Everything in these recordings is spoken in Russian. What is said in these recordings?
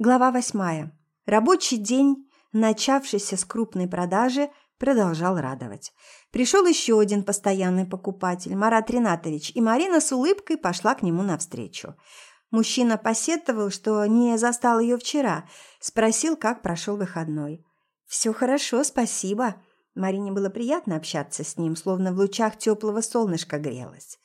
Глава восьмая. Рабочий день, начавшийся с крупной продажи, продолжал радовать. Пришел еще один постоянный покупатель, Марат Ринатович, и Марина с улыбкой пошла к нему навстречу. Мужчина посетовал, что не застал ее вчера, спросил, как прошел выходной. «Все хорошо, спасибо». Марине было приятно общаться с ним, словно в лучах теплого солнышка грелась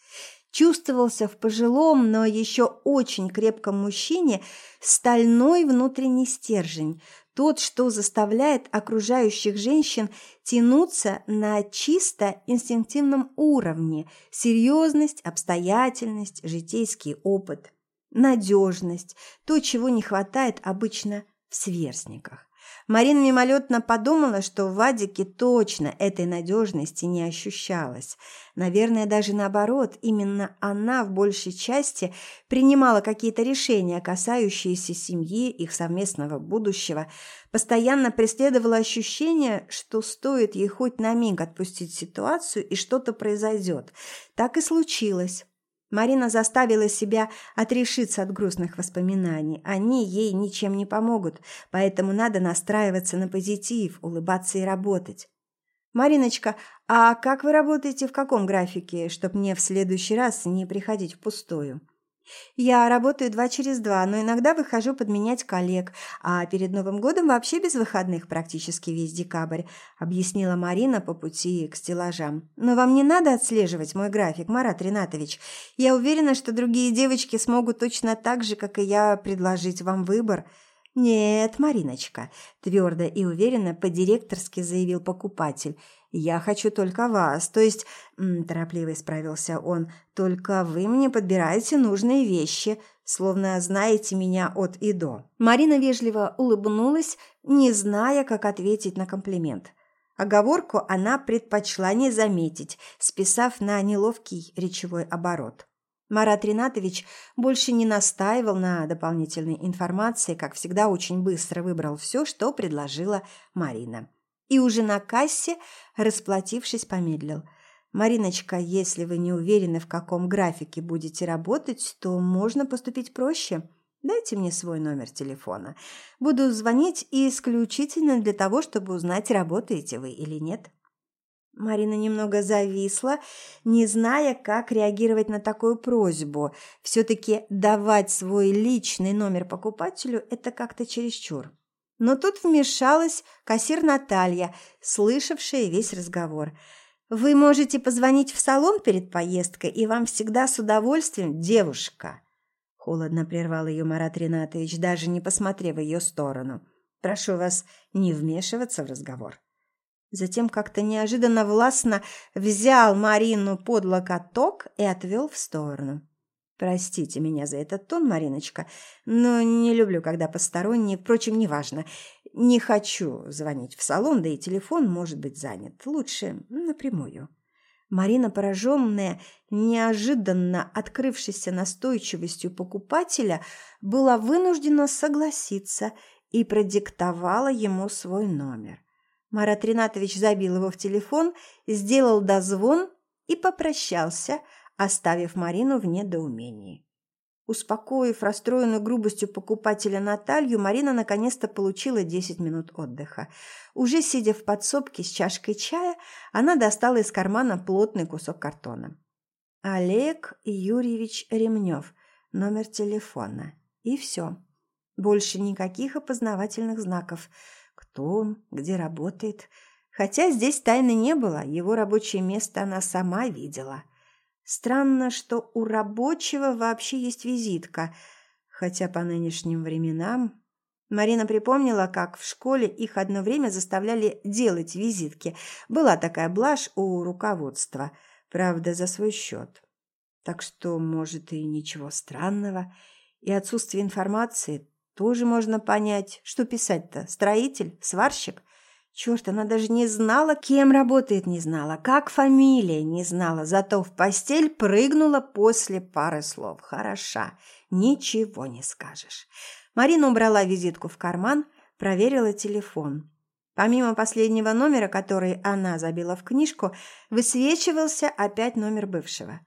чувствовался в пожилом, но еще очень крепком мужчине стальной внутренний стержень, тот, что заставляет окружающих женщин тянуться на чисто инстинктивном уровне, серьезность, обстоятельность, житейский опыт, надежность, то, чего не хватает обычно в сверстниках. Марина мимолетно подумала, что в Вадике точно этой надежности не ощущалось. Наверное, даже наоборот, именно она в большей части принимала какие-то решения, касающиеся семьи, их совместного будущего. Постоянно преследовало ощущение, что стоит ей хоть на миг отпустить ситуацию, и что-то произойдет. Так и случилось. Марина заставила себя отрешиться от грустных воспоминаний. Они ей ничем не помогут, поэтому надо настраиваться на позитив, улыбаться и работать. «Мариночка, а как вы работаете в каком графике, чтобы мне в следующий раз не приходить впустую?» Я работаю два через два, но иногда выхожу подменять коллег, а перед Новым годом вообще без выходных практически весь декабрь, объяснила Марина по пути к стеллажам. Но вам не надо отслеживать мой график, Марат Ринатович. Я уверена, что другие девочки смогут точно так же, как и я, предложить вам выбор. «Нет, Мариночка», – твердо и уверенно по-директорски заявил покупатель – «Я хочу только вас, то есть...» – торопливо исправился он. «Только вы мне подбираете нужные вещи, словно знаете меня от и до». Марина вежливо улыбнулась, не зная, как ответить на комплимент. Оговорку она предпочла не заметить, списав на неловкий речевой оборот. Марат Ринатович больше не настаивал на дополнительной информации, как всегда очень быстро выбрал все, что предложила Марина и уже на кассе, расплатившись, помедлил. «Мариночка, если вы не уверены, в каком графике будете работать, то можно поступить проще. Дайте мне свой номер телефона. Буду звонить исключительно для того, чтобы узнать, работаете вы или нет». Марина немного зависла, не зная, как реагировать на такую просьбу. Все-таки давать свой личный номер покупателю – это как-то чересчур. Но тут вмешалась кассир Наталья, слышавшая весь разговор. «Вы можете позвонить в салон перед поездкой, и вам всегда с удовольствием, девушка!» Холодно прервал ее Марат Ринатович, даже не посмотрев в ее сторону. «Прошу вас не вмешиваться в разговор». Затем как-то неожиданно властно взял Марину под локоток и отвел в сторону. Простите меня за этот тон, Мариночка, но не люблю, когда посторонние, впрочем, неважно. Не хочу звонить в салон, да и телефон может быть занят. Лучше напрямую. Марина, пораженная неожиданно открывшейся настойчивостью покупателя, была вынуждена согласиться и продиктовала ему свой номер. Марат Ринатович забил его в телефон, сделал дозвон и попрощался – оставив Марину в недоумении. Успокоив расстроенную грубостью покупателя Наталью, Марина наконец-то получила 10 минут отдыха. Уже сидя в подсобке с чашкой чая, она достала из кармана плотный кусок картона. Олег Юрьевич Ремнев, номер телефона. И все. Больше никаких опознавательных знаков. Кто он, где работает. Хотя здесь тайны не было, его рабочее место она сама видела – Странно, что у рабочего вообще есть визитка, хотя по нынешним временам... Марина припомнила, как в школе их одно время заставляли делать визитки. Была такая блажь у руководства, правда, за свой счет. Так что, может, и ничего странного. И отсутствие информации тоже можно понять. Что писать-то? Строитель? Сварщик? Черт, она даже не знала, кем работает, не знала, как фамилия, не знала, зато в постель прыгнула после пары слов. Хороша, ничего не скажешь. Марина убрала визитку в карман, проверила телефон. Помимо последнего номера, который она забила в книжку, высвечивался опять номер бывшего.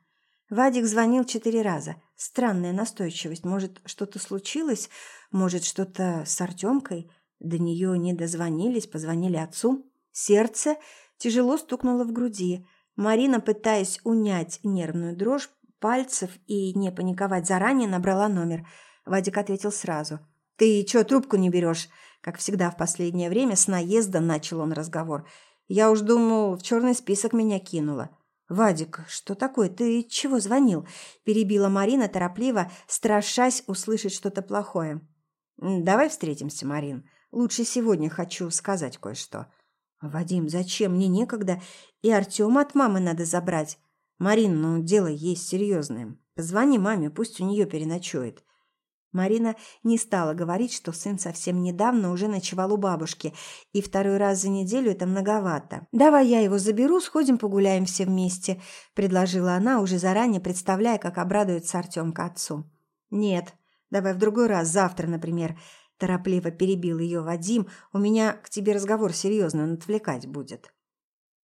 Вадик звонил четыре раза. странная настойчивость. Может, что-то случилось? Может, что-то с Артемкой? До нее не дозвонились, позвонили отцу. Сердце тяжело стукнуло в груди. Марина, пытаясь унять нервную дрожь пальцев и не паниковать заранее, набрала номер. Вадик ответил сразу. «Ты чё, трубку не берешь?» Как всегда в последнее время с наезда начал он разговор. «Я уж думал, в черный список меня кинула». «Вадик, что такое? Ты чего звонил?» Перебила Марина торопливо, страшась услышать что-то плохое. «Давай встретимся, Марин. Лучше сегодня хочу сказать кое-что». «Вадим, зачем? Мне некогда. И Артема от мамы надо забрать. Марин, ну дело есть серьезное. Позвони маме, пусть у нее переночует». Марина не стала говорить, что сын совсем недавно уже ночевал у бабушки, и второй раз за неделю это многовато. «Давай я его заберу, сходим погуляем все вместе», – предложила она, уже заранее представляя, как обрадуется Артемка отцу. «Нет, давай в другой раз, завтра, например», – торопливо перебил ее Вадим. «У меня к тебе разговор серьезный, он отвлекать будет».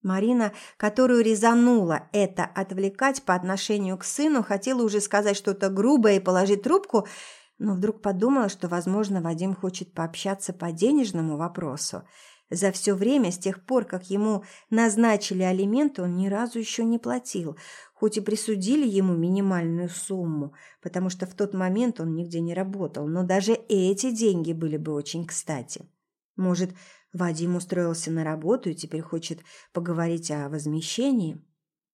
Марина, которую резанула это отвлекать по отношению к сыну, хотела уже сказать что-то грубое и положить трубку – но вдруг подумала, что, возможно, Вадим хочет пообщаться по денежному вопросу. За все время, с тех пор, как ему назначили алименты, он ни разу еще не платил, хоть и присудили ему минимальную сумму, потому что в тот момент он нигде не работал, но даже эти деньги были бы очень кстати. Может, Вадим устроился на работу и теперь хочет поговорить о возмещении?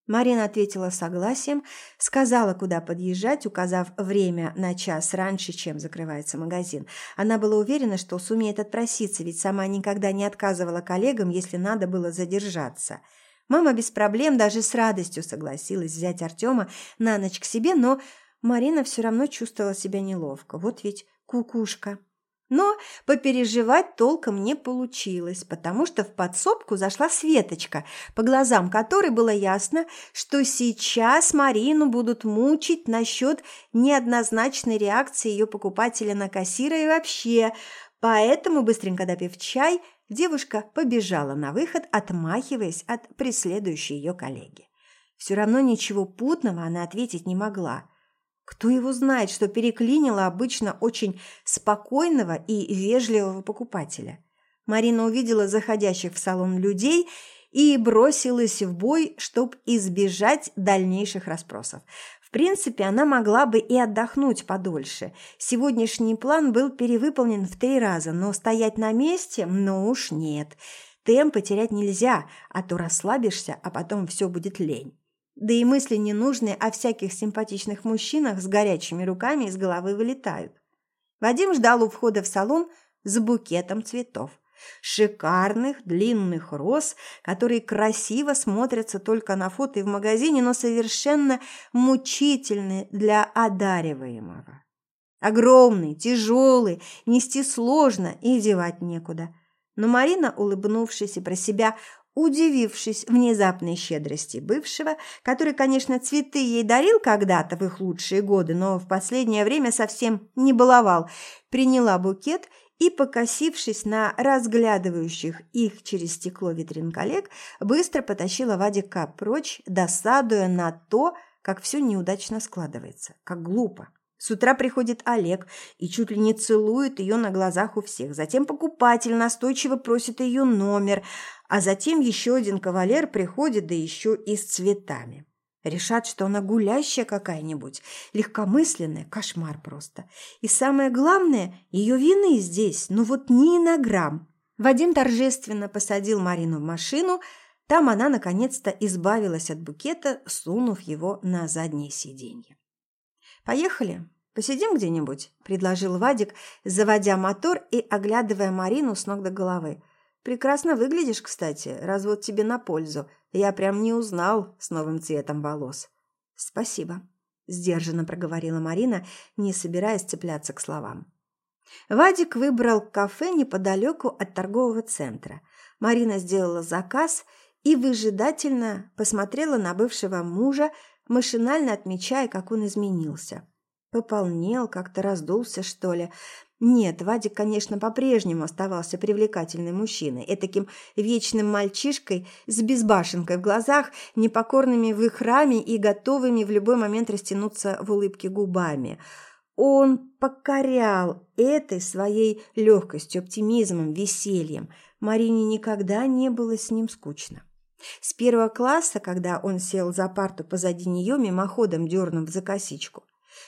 Марина ответила согласием, сказала, куда подъезжать, указав время на час раньше, чем закрывается магазин. Она была уверена, что сумеет отпроситься, ведь сама никогда не отказывала коллегам, если надо было задержаться. Мама без проблем, даже с радостью согласилась взять Артема на ночь к себе, но Марина все равно чувствовала себя неловко. Вот ведь кукушка. Но попереживать толком не получилось, потому что в подсобку зашла Светочка, по глазам которой было ясно, что сейчас Марину будут мучить насчет неоднозначной реакции ее покупателя на кассира и вообще. Поэтому, быстренько допив чай, девушка побежала на выход, отмахиваясь от преследующей ее коллеги. Все равно ничего путного она ответить не могла – кто его знает, что переклинило обычно очень спокойного и вежливого покупателя. Марина увидела заходящих в салон людей и бросилась в бой, чтобы избежать дальнейших расспросов. В принципе, она могла бы и отдохнуть подольше. Сегодняшний план был перевыполнен в три раза, но стоять на месте, ну уж нет. Темпы терять нельзя, а то расслабишься, а потом все будет лень. Да и мысли ненужные о всяких симпатичных мужчинах с горячими руками из головы вылетают. Вадим ждал у входа в салон с букетом цветов. Шикарных длинных роз, которые красиво смотрятся только на фото и в магазине, но совершенно мучительны для одариваемого. Огромный, тяжелый, нести сложно и девать некуда. Но Марина, улыбнувшись и про себя Удивившись внезапной щедрости бывшего, который, конечно, цветы ей дарил когда-то в их лучшие годы, но в последнее время совсем не баловал, приняла букет и, покосившись на разглядывающих их через стекло витрин коллег, быстро потащила Вадика прочь, досадуя на то, как все неудачно складывается, как глупо. С утра приходит Олег и чуть ли не целует ее на глазах у всех. Затем покупатель настойчиво просит ее номер, а затем еще один кавалер приходит, да еще и с цветами. Решат, что она гулящая какая-нибудь, легкомысленная, кошмар просто. И самое главное, ее вины здесь, ну вот ни на грамм. Вадим торжественно посадил Марину в машину, там она наконец-то избавилась от букета, сунув его на заднее сиденье. «Поехали, посидим где-нибудь», – предложил Вадик, заводя мотор и оглядывая Марину с ног до головы – Прекрасно выглядишь, кстати, развод тебе на пользу. Я прям не узнал с новым цветом волос. Спасибо, сдержанно проговорила Марина, не собираясь цепляться к словам. Вадик выбрал кафе неподалеку от торгового центра. Марина сделала заказ и выжидательно посмотрела на бывшего мужа, машинально отмечая, как он изменился. Пополнел, как-то раздулся, что ли. Нет, Вадик, конечно, по-прежнему оставался привлекательным мужчиной, этаким вечным мальчишкой с безбашенкой в глазах, непокорными в их раме и готовыми в любой момент растянуться в улыбке губами. Он покорял этой своей легкостью, оптимизмом, весельем. Марине никогда не было с ним скучно. С первого класса, когда он сел за парту позади нее, мимоходом дернув за косичку.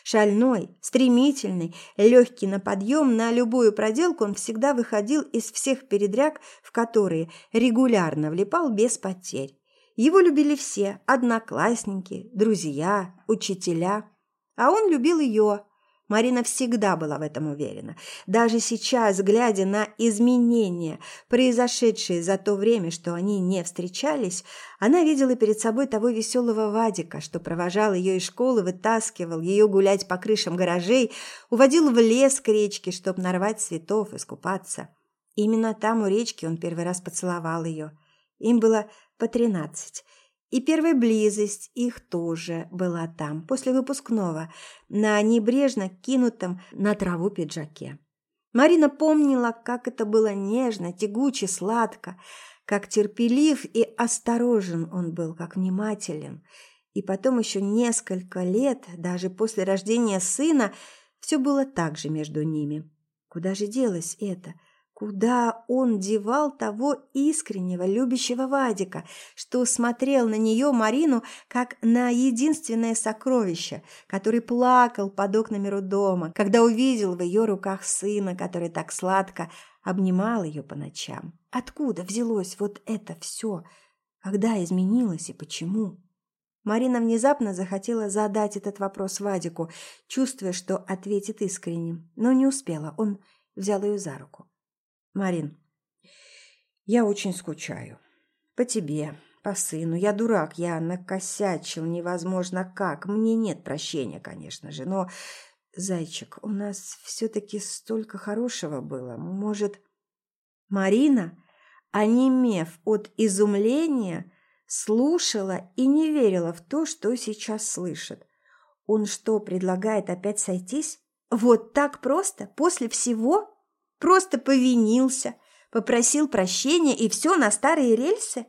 Шальной, стремительный, легкий на подъем, на любую проделку он всегда выходил из всех передряг, в которые регулярно влипал без потерь. Его любили все – одноклассники, друзья, учителя. А он любил ее, Марина всегда была в этом уверена. Даже сейчас, глядя на изменения, произошедшие за то время, что они не встречались, она видела перед собой того веселого Вадика, что провожал ее из школы, вытаскивал ее гулять по крышам гаражей, уводил в лес к речке, чтобы нарвать цветов, и скупаться. Именно там у речки он первый раз поцеловал ее. Им было по тринадцать. И первая близость их тоже была там, после выпускного, на небрежно кинутом на траву пиджаке. Марина помнила, как это было нежно, тягуче, сладко, как терпелив и осторожен он был, как внимателен. И потом еще несколько лет, даже после рождения сына, все было так же между ними. Куда же делось это – Куда он девал того искреннего, любящего Вадика, что смотрел на нее, Марину, как на единственное сокровище, который плакал под окнами роддома, когда увидел в ее руках сына, который так сладко обнимал ее по ночам? Откуда взялось вот это все? Когда изменилось и почему? Марина внезапно захотела задать этот вопрос Вадику, чувствуя, что ответит искренне, но не успела. Он взял ее за руку. Марин, я очень скучаю. По тебе, по сыну. Я дурак, я накосячил невозможно как. Мне нет прощения, конечно же, но... Зайчик, у нас все-таки столько хорошего было. Может... Марина, онемев от изумления, слушала и не верила в то, что сейчас слышит. Он что, предлагает опять сойтись? Вот так просто? После всего? Просто повинился, попросил прощения и все на старые рельсы?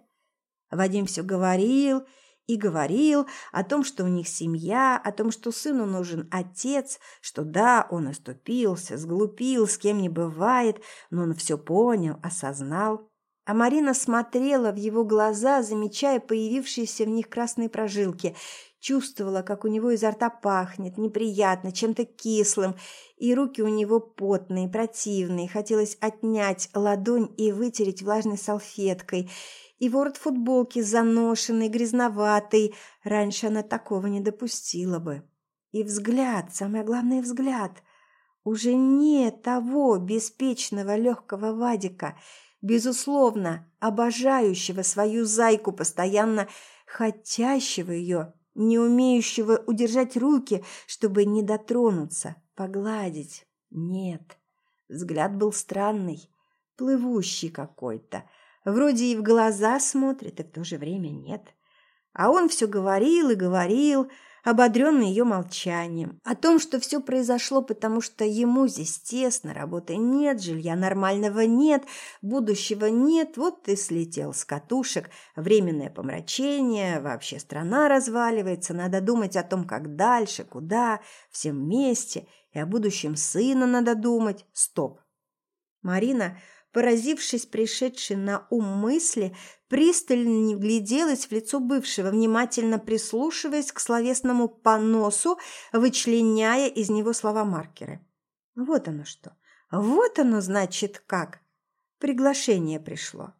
Вадим все говорил и говорил о том, что у них семья, о том, что сыну нужен отец, что да, он оступился, сглупил, с кем не бывает, но он все понял, осознал. А Марина смотрела в его глаза, замечая появившиеся в них красные прожилки, чувствовала, как у него изо рта пахнет, неприятно, чем-то кислым, и руки у него потные, противные, хотелось отнять ладонь и вытереть влажной салфеткой, и ворот футболки заношенный, грязноватый, раньше она такого не допустила бы. И взгляд, самое главное взгляд, уже не того беспечного легкого Вадика, безусловно, обожающего свою зайку, постоянно хотящего ее, не умеющего удержать руки, чтобы не дотронуться, погладить. Нет, взгляд был странный, плывущий какой-то. Вроде и в глаза смотрит, и в то же время нет. А он все говорил и говорил, ободренный ее молчанием, о том, что все произошло, потому что ему здесь тесно, работы нет, жилья нормального нет, будущего нет, вот ты слетел с катушек, временное помрачение, вообще страна разваливается, надо думать о том, как дальше, куда, всем вместе, и о будущем сына надо думать. Стоп. Марина поразившись пришедшей на ум мысли, пристально вгляделась в лицо бывшего, внимательно прислушиваясь к словесному поносу, вычленяя из него слова-маркеры. Вот оно что. Вот оно, значит, как. Приглашение пришло.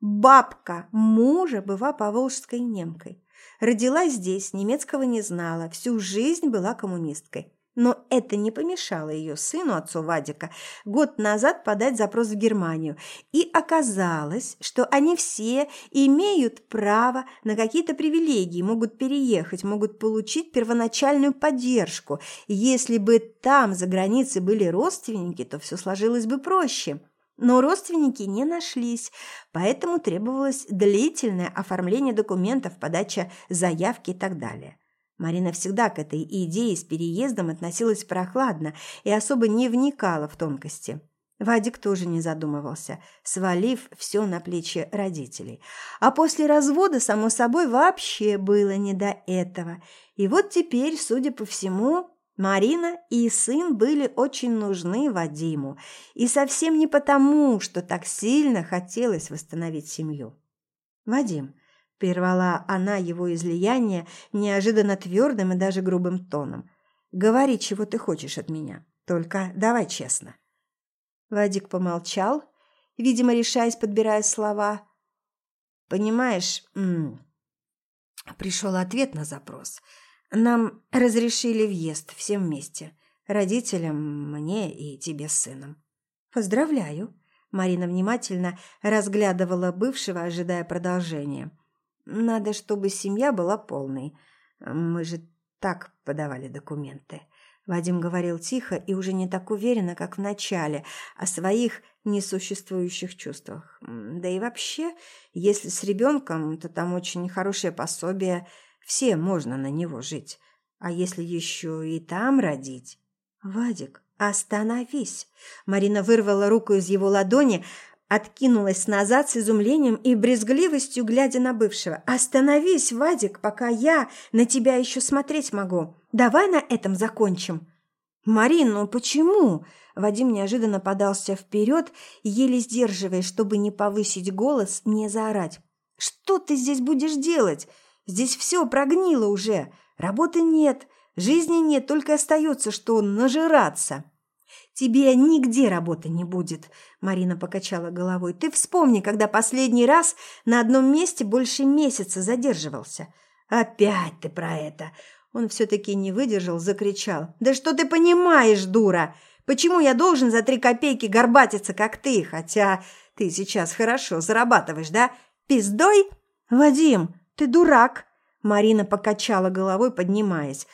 Бабка мужа была поволжской немкой. Родилась здесь, немецкого не знала, всю жизнь была коммунисткой. Но это не помешало ее сыну, отцу Вадика, год назад подать запрос в Германию. И оказалось, что они все имеют право на какие-то привилегии, могут переехать, могут получить первоначальную поддержку. Если бы там, за границей, были родственники, то все сложилось бы проще. Но родственники не нашлись, поэтому требовалось длительное оформление документов, подача заявки и так далее. Марина всегда к этой идее с переездом относилась прохладно и особо не вникала в тонкости. Вадик тоже не задумывался, свалив все на плечи родителей. А после развода, само собой, вообще было не до этого. И вот теперь, судя по всему, Марина и сын были очень нужны Вадиму. И совсем не потому, что так сильно хотелось восстановить семью. «Вадим», – прервала она его излияние неожиданно твердым и даже грубым тоном, – «говори, чего ты хочешь от меня, только давай честно». Вадик помолчал, видимо, решаясь, подбирая слова. «Понимаешь, пришел ответ на запрос. Нам разрешили въезд всем вместе. Родителям, мне и тебе с сыном». «Поздравляю!» Марина внимательно разглядывала бывшего, ожидая продолжения. «Надо, чтобы семья была полной. Мы же так подавали документы». Вадим говорил тихо и уже не так уверенно, как в начале, о своих несуществующих чувствах. Да и вообще, если с ребенком, то там очень хорошее пособие, все можно на него жить. А если еще и там родить? Вадик, остановись! Марина вырвала руку из его ладони, откинулась назад с изумлением и брезгливостью, глядя на бывшего. «Остановись, Вадик, пока я на тебя еще смотреть могу. Давай на этом закончим». «Марин, ну почему?» Вадим неожиданно подался вперед, еле сдерживаясь, чтобы не повысить голос, не заорать. «Что ты здесь будешь делать? Здесь все прогнило уже. Работы нет, жизни нет, только остается, что нажираться». «Тебе нигде работы не будет», – Марина покачала головой. «Ты вспомни, когда последний раз на одном месте больше месяца задерживался». «Опять ты про это!» Он все-таки не выдержал, закричал. «Да что ты понимаешь, дура? Почему я должен за три копейки горбатиться, как ты? Хотя ты сейчас хорошо зарабатываешь, да? Пиздой?» «Вадим, ты дурак!» Марина покачала головой, поднимаясь.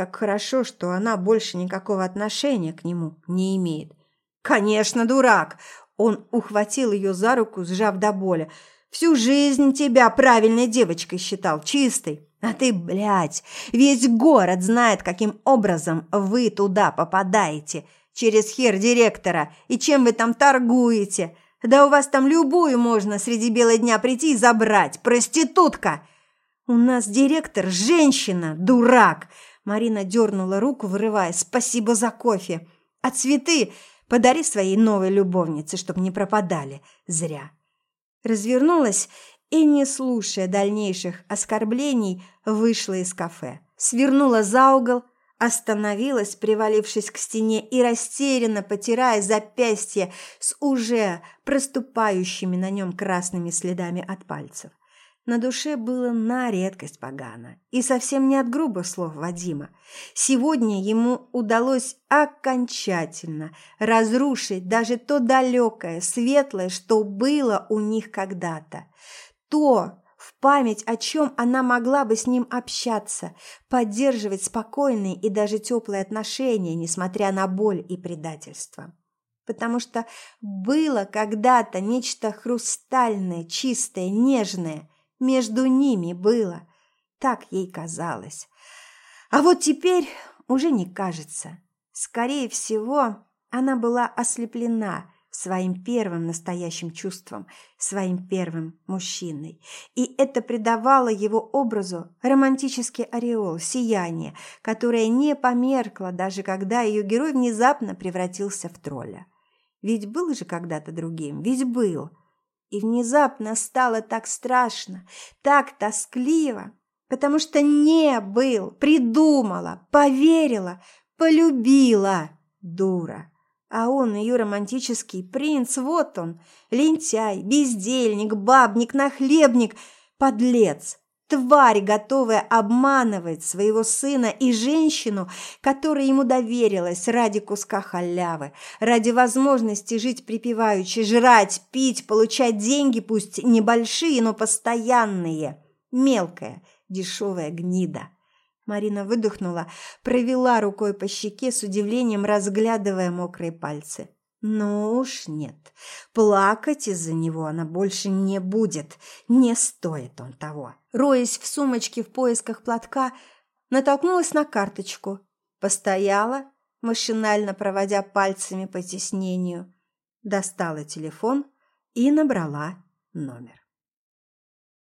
Как хорошо, что она больше никакого отношения к нему не имеет. «Конечно, дурак!» Он ухватил ее за руку, сжав до боли. «Всю жизнь тебя правильной девочкой считал, чистой. А ты, блядь, весь город знает, каким образом вы туда попадаете. Через хер директора. И чем вы там торгуете. Да у вас там любую можно среди бела дня прийти и забрать. Проститутка!» «У нас директор – женщина, дурак!» Марина дернула руку, вырывая. «Спасибо за кофе. А цветы подари своей новой любовнице, чтобы не пропадали зря». Развернулась и, не слушая дальнейших оскорблений, вышла из кафе. Свернула за угол, остановилась, привалившись к стене и растерянно потирая запястье с уже проступающими на нем красными следами от пальцев. На душе было на редкость погано. И совсем не от грубых слов Вадима. Сегодня ему удалось окончательно разрушить даже то далекое, светлое, что было у них когда-то. То, в память о чем она могла бы с ним общаться, поддерживать спокойные и даже теплые отношения, несмотря на боль и предательство потому что было когда-то нечто хрустальное, чистое, нежное, между ними было. Так ей казалось. А вот теперь уже не кажется. Скорее всего, она была ослеплена своим первым настоящим чувством, своим первым мужчиной. И это придавало его образу романтический ореол, сияние, которое не померкло, даже когда ее герой внезапно превратился в тролля. Ведь был же когда-то другим, ведь был. И внезапно стало так страшно, так тоскливо, потому что не был, придумала, поверила, полюбила, дура. А он, ее романтический принц, вот он, лентяй, бездельник, бабник, нахлебник, подлец, Тварь, готовая обманывать своего сына и женщину, которая ему доверилась ради куска халявы, ради возможности жить припеваючи, жрать, пить, получать деньги, пусть небольшие, но постоянные. Мелкая, дешевая гнида. Марина выдохнула, провела рукой по щеке с удивлением, разглядывая мокрые пальцы. Ну уж нет, плакать из-за него она больше не будет, не стоит он того. Роясь в сумочке в поисках платка, натолкнулась на карточку, постояла, машинально проводя пальцами по тиснению, достала телефон и набрала номер.